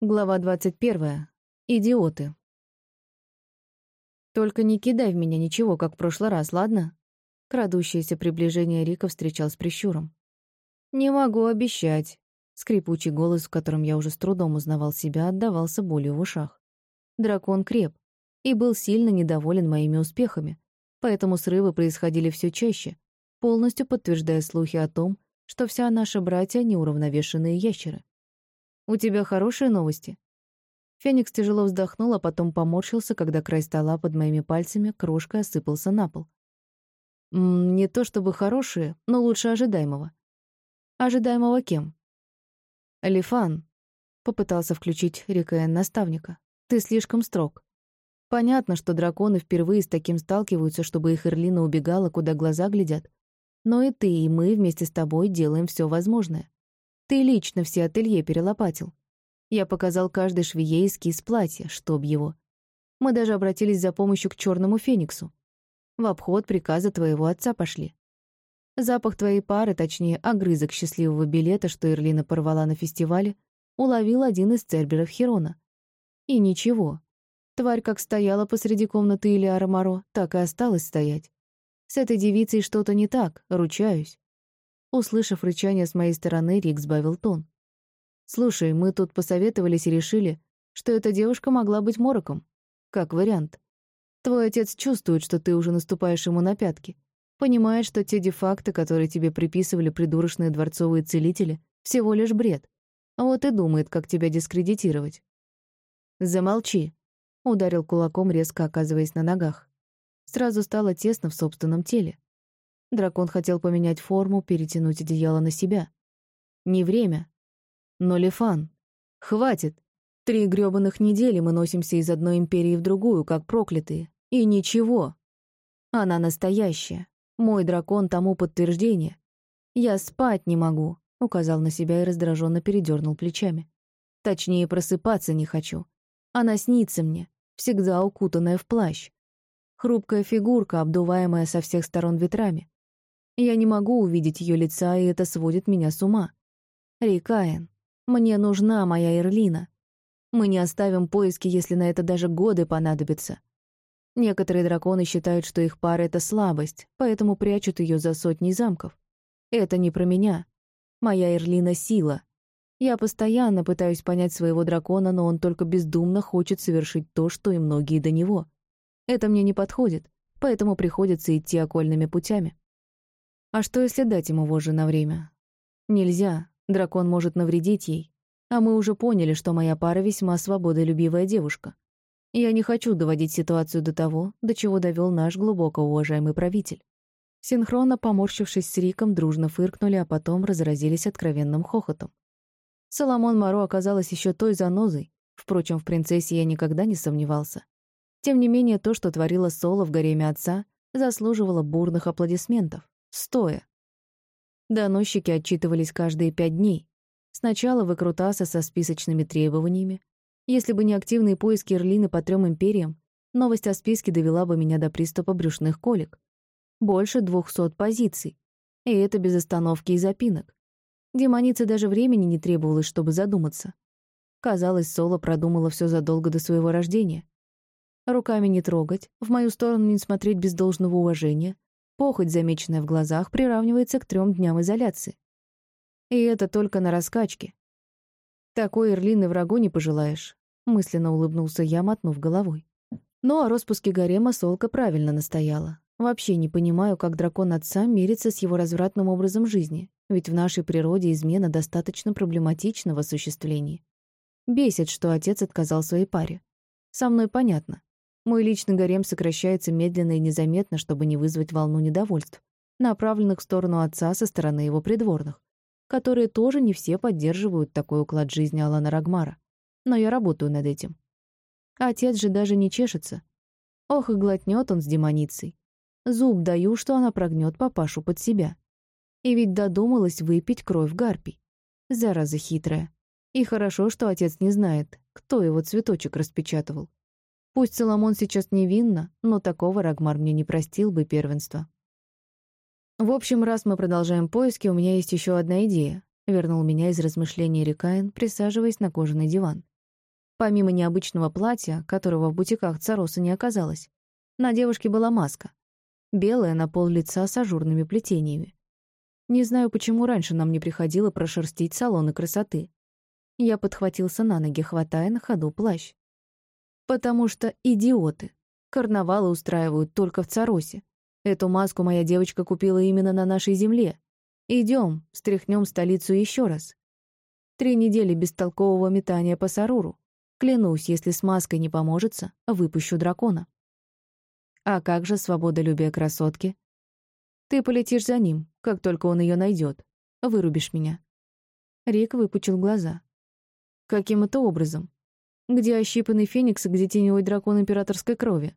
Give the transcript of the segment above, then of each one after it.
Глава 21. Идиоты. «Только не кидай в меня ничего, как в прошлый раз, ладно?» Крадущееся приближение Рика встречал с прищуром. «Не могу обещать». Скрипучий голос, в котором я уже с трудом узнавал себя, отдавался болью в ушах. Дракон креп и был сильно недоволен моими успехами, поэтому срывы происходили все чаще, полностью подтверждая слухи о том, что вся наша братья — неуравновешенные ящеры. «У тебя хорошие новости?» Феникс тяжело вздохнул, а потом поморщился, когда край стола под моими пальцами крошкой осыпался на пол. «М «Не то чтобы хорошие, но лучше ожидаемого». «Ожидаемого кем?» «Лифан», — попытался включить Рикаэн наставника. «Ты слишком строг. Понятно, что драконы впервые с таким сталкиваются, чтобы их Эрлина убегала, куда глаза глядят. Но и ты, и мы вместе с тобой делаем все возможное. Ты лично все ателье перелопатил. Я показал каждой швее эскиз платья, чтоб его. Мы даже обратились за помощью к черному фениксу. В обход приказа твоего отца пошли. Запах твоей пары, точнее, огрызок счастливого билета, что Эрлина порвала на фестивале, уловил один из церберов Херона. И ничего. Тварь как стояла посреди комнаты Илиара Моро, так и осталась стоять. С этой девицей что-то не так, ручаюсь. Услышав рычание с моей стороны, Рик сбавил тон. «Слушай, мы тут посоветовались и решили, что эта девушка могла быть мороком. Как вариант. Твой отец чувствует, что ты уже наступаешь ему на пятки. Понимает, что те дефакты, которые тебе приписывали придурочные дворцовые целители, всего лишь бред. Вот и думает, как тебя дискредитировать». «Замолчи», — ударил кулаком, резко оказываясь на ногах. Сразу стало тесно в собственном теле. Дракон хотел поменять форму, перетянуть одеяло на себя. Не время. Но Лефан. Хватит. Три грёбаных недели мы носимся из одной империи в другую, как проклятые. И ничего. Она настоящая. Мой дракон тому подтверждение. Я спать не могу, указал на себя и раздраженно передернул плечами. Точнее, просыпаться не хочу. Она снится мне, всегда укутанная в плащ. Хрупкая фигурка, обдуваемая со всех сторон ветрами. Я не могу увидеть ее лица, и это сводит меня с ума. Рикаен, мне нужна моя Эрлина. Мы не оставим поиски, если на это даже годы понадобятся. Некоторые драконы считают, что их пара — это слабость, поэтому прячут ее за сотни замков. Это не про меня. Моя Эрлина — сила. Я постоянно пытаюсь понять своего дракона, но он только бездумно хочет совершить то, что и многие до него. Это мне не подходит, поэтому приходится идти окольными путями. А что, если дать ему вожжи на время? Нельзя, дракон может навредить ей. А мы уже поняли, что моя пара весьма свободолюбивая девушка. Я не хочу доводить ситуацию до того, до чего довел наш глубоко уважаемый правитель. Синхронно поморщившись с Риком, дружно фыркнули, а потом разразились откровенным хохотом. Соломон Моро оказалась еще той занозой, впрочем, в принцессе я никогда не сомневался. Тем не менее, то, что творила Соло в гареме отца, заслуживало бурных аплодисментов стоя. Доносчики отчитывались каждые пять дней. Сначала выкрутасы со списочными требованиями. Если бы не активные поиски Эрлины по трем империям, новость о списке довела бы меня до приступа брюшных колик. Больше двухсот позиций. И это без остановки и запинок. Демонице даже времени не требовалось, чтобы задуматься. Казалось, Соло продумала все задолго до своего рождения. Руками не трогать, в мою сторону не смотреть без должного уважения, Похоть, замеченная в глазах, приравнивается к трем дням изоляции. И это только на раскачке. Такой Эрлины врагу не пожелаешь, мысленно улыбнулся я, мотнув головой. Ну, о распуске гарема Солка правильно настояла. Вообще не понимаю, как дракон отца мирится с его развратным образом жизни, ведь в нашей природе измена достаточно проблематична в осуществлении. Бесит, что отец отказал своей паре. Со мной понятно. Мой личный гарем сокращается медленно и незаметно, чтобы не вызвать волну недовольств, направленных в сторону отца со стороны его придворных, которые тоже не все поддерживают такой уклад жизни Алана Рагмара. Но я работаю над этим. Отец же даже не чешется. Ох, и глотнет он с демоницей. Зуб даю, что она прогнет папашу под себя. И ведь додумалась выпить кровь гарпий. Зараза хитрая. И хорошо, что отец не знает, кто его цветочек распечатывал. Пусть Соломон сейчас невинна, но такого Рагмар мне не простил бы первенства. В общем, раз мы продолжаем поиски, у меня есть еще одна идея. Вернул меня из размышлений Рикаин, присаживаясь на кожаный диван. Помимо необычного платья, которого в бутиках Цароса не оказалось, на девушке была маска. Белая на пол лица с ажурными плетениями. Не знаю, почему раньше нам не приходило прошерстить салоны красоты. Я подхватился на ноги, хватая на ходу плащ. Потому что идиоты. Карнавалы устраивают только в Царосе. Эту маску моя девочка купила именно на нашей земле. Идем, встряхнем столицу еще раз. Три недели бестолкового метания по Саруру. Клянусь, если с маской не поможется, выпущу дракона. А как же свободолюбие красотки? Ты полетишь за ним, как только он ее найдет. Вырубишь меня. Рик выпучил глаза. Каким это образом? Где ощипанный феникс и где теневой дракон императорской крови?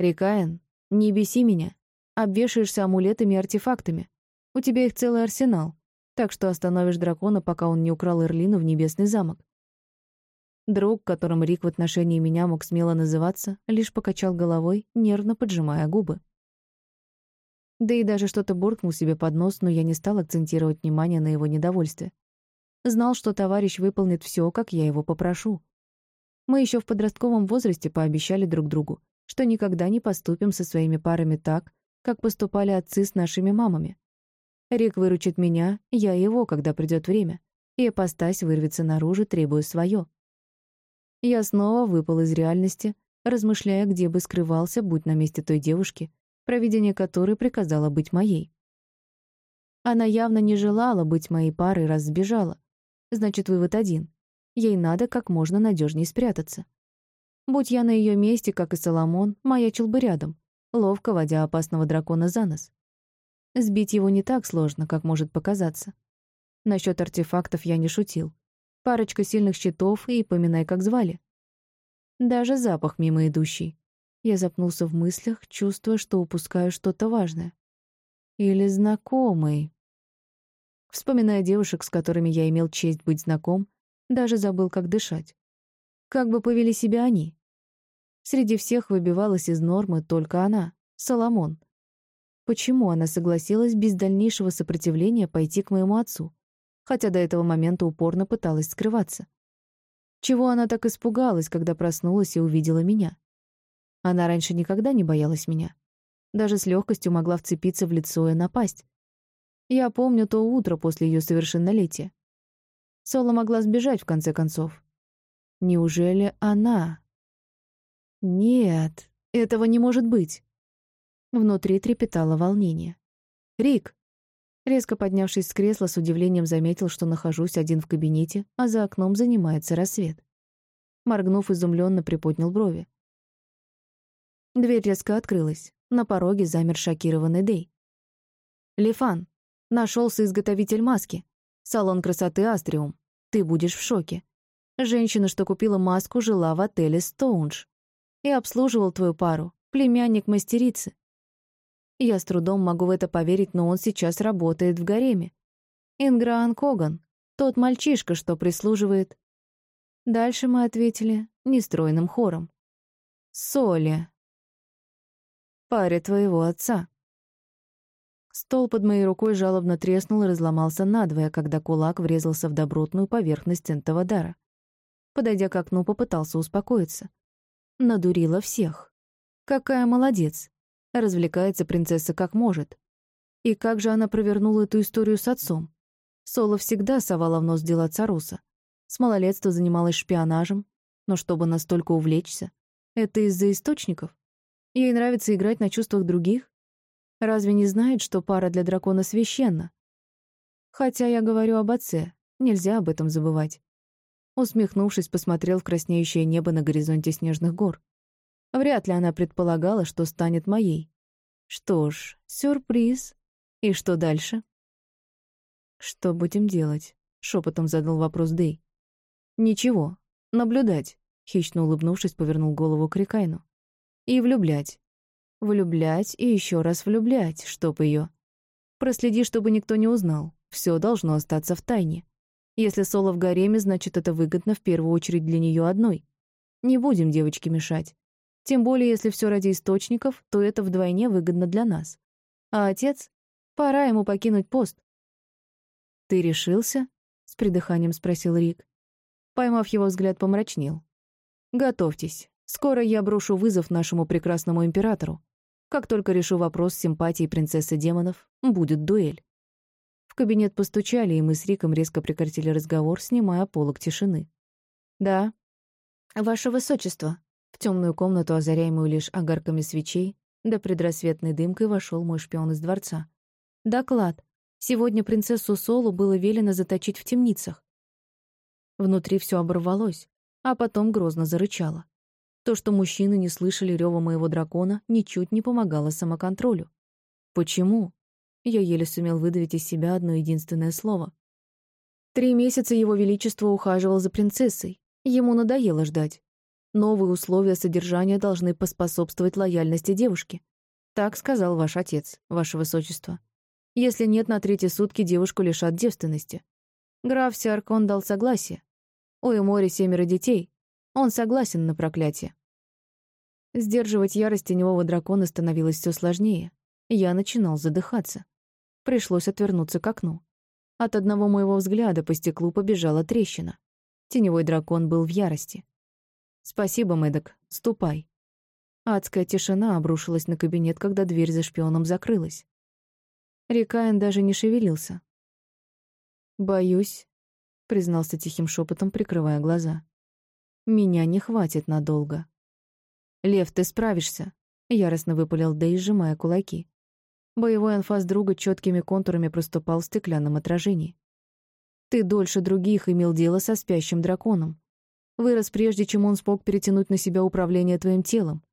Рикаен, не беси меня. Обвешаешься амулетами и артефактами. У тебя их целый арсенал, так что остановишь дракона, пока он не украл Эрлину в небесный замок. Друг, которым Рик в отношении меня мог смело называться, лишь покачал головой, нервно поджимая губы. Да и даже что-то буркнул себе под нос, но я не стал акцентировать внимание на его недовольстве. Знал, что товарищ выполнит все, как я его попрошу. Мы еще в подростковом возрасте пообещали друг другу, что никогда не поступим со своими парами так, как поступали отцы с нашими мамами. Рик выручит меня, я его, когда придет время, и апостась вырвется наружу, требуя свое. Я снова выпал из реальности, размышляя, где бы скрывался, будь на месте той девушки, провидение которой приказало быть моей. Она явно не желала быть моей парой, раз сбежала. Значит, вывод один. Ей надо как можно надежнее спрятаться. Будь я на ее месте, как и Соломон, маячил бы рядом, ловко водя опасного дракона за нос. Сбить его не так сложно, как может показаться. Насчет артефактов я не шутил. Парочка сильных щитов и поминай, как звали. Даже запах мимо идущий. Я запнулся в мыслях, чувствуя, что упускаю что-то важное. Или знакомый. Вспоминая девушек, с которыми я имел честь быть знаком, даже забыл, как дышать. Как бы повели себя они? Среди всех выбивалась из нормы только она, Соломон, Почему она согласилась без дальнейшего сопротивления пойти к моему отцу, хотя до этого момента упорно пыталась скрываться? Чего она так испугалась, когда проснулась и увидела меня? Она раньше никогда не боялась меня. Даже с легкостью могла вцепиться в лицо и напасть. Я помню то утро после ее совершеннолетия. Соло могла сбежать, в конце концов. Неужели она? Нет, этого не может быть. Внутри трепетало волнение. «Рик!» Резко поднявшись с кресла, с удивлением заметил, что нахожусь один в кабинете, а за окном занимается рассвет. Моргнув, изумленно приподнял брови. Дверь резко открылась. На пороге замер шокированный Дэй. «Лифан, нашелся изготовитель маски. Салон красоты Астриум. Ты будешь в шоке. Женщина, что купила маску, жила в отеле Стоунж. И обслуживал твою пару, племянник мастерицы. Я с трудом могу в это поверить, но он сейчас работает в гареме. Инграан Коган, тот мальчишка, что прислуживает. Дальше мы ответили нестройным хором. Соли. Паре твоего отца. Стол под моей рукой жалобно треснул и разломался надвое, когда кулак врезался в добротную поверхность дара. Подойдя к окну, попытался успокоиться. Надурила всех. Какая молодец. Развлекается принцесса как может. И как же она провернула эту историю с отцом? Соло всегда совала в нос дела Царуса. С малолетства занималась шпионажем, но чтобы настолько увлечься, это из-за источников? Ей нравится играть на чувствах других? Разве не знает, что пара для дракона священна? Хотя я говорю об отце, нельзя об этом забывать. Усмехнувшись, посмотрел в краснеющее небо на горизонте снежных гор. Вряд ли она предполагала, что станет моей. Что ж, сюрприз. И что дальше? «Что будем делать?» — шепотом задал вопрос Дэй. «Ничего. Наблюдать», — хищно улыбнувшись, повернул голову к Рикайну. «И влюблять. Влюблять и еще раз влюблять, чтоб ее. Проследи, чтобы никто не узнал. Все должно остаться в тайне. Если Соло в гареме, значит, это выгодно в первую очередь для нее одной. Не будем девочке мешать. Тем более, если все ради источников, то это вдвойне выгодно для нас. А отец? Пора ему покинуть пост. «Ты решился?» — с придыханием спросил Рик. Поймав его взгляд, помрачнел. «Готовьтесь. Скоро я брошу вызов нашему прекрасному императору. Как только решу вопрос с симпатией принцессы демонов, будет дуэль». В кабинет постучали, и мы с Риком резко прекратили разговор, снимая полок тишины. «Да». «Ваше высочество». В темную комнату, озаряемую лишь огарками свечей, да предрассветной дымкой вошел мой шпион из дворца. «Доклад. Сегодня принцессу Солу было велено заточить в темницах. Внутри все оборвалось, а потом грозно зарычало. То, что мужчины не слышали рева моего дракона, ничуть не помогало самоконтролю. Почему? Я еле сумел выдавить из себя одно единственное слово. Три месяца его величество ухаживал за принцессой. Ему надоело ждать. Новые условия содержания должны поспособствовать лояльности девушки. Так сказал ваш отец, ваше высочество. Если нет, на третьи сутки девушку лишат девственности. Граф Сиаркон дал согласие. У Эмори семеро детей. Он согласен на проклятие. Сдерживать ярость теневого дракона становилось все сложнее. Я начинал задыхаться. Пришлось отвернуться к окну. От одного моего взгляда по стеклу побежала трещина. Теневой дракон был в ярости. «Спасибо, Мэддок. Ступай». Адская тишина обрушилась на кабинет, когда дверь за шпионом закрылась. Рикаин даже не шевелился. «Боюсь», — признался тихим шепотом, прикрывая глаза. «Меня не хватит надолго». «Лев, ты справишься», — яростно выпалил Дэй, сжимая кулаки. Боевой анфас друга четкими контурами проступал в стеклянном отражении. «Ты дольше других имел дело со спящим драконом. Вырос прежде, чем он смог перетянуть на себя управление твоим телом.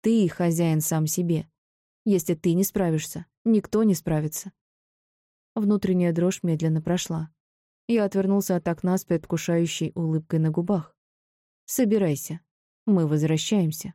Ты хозяин сам себе. Если ты не справишься, никто не справится. Внутренняя дрожь медленно прошла. Я отвернулся от окна с предвкушающей улыбкой на губах. «Собирайся. Мы возвращаемся».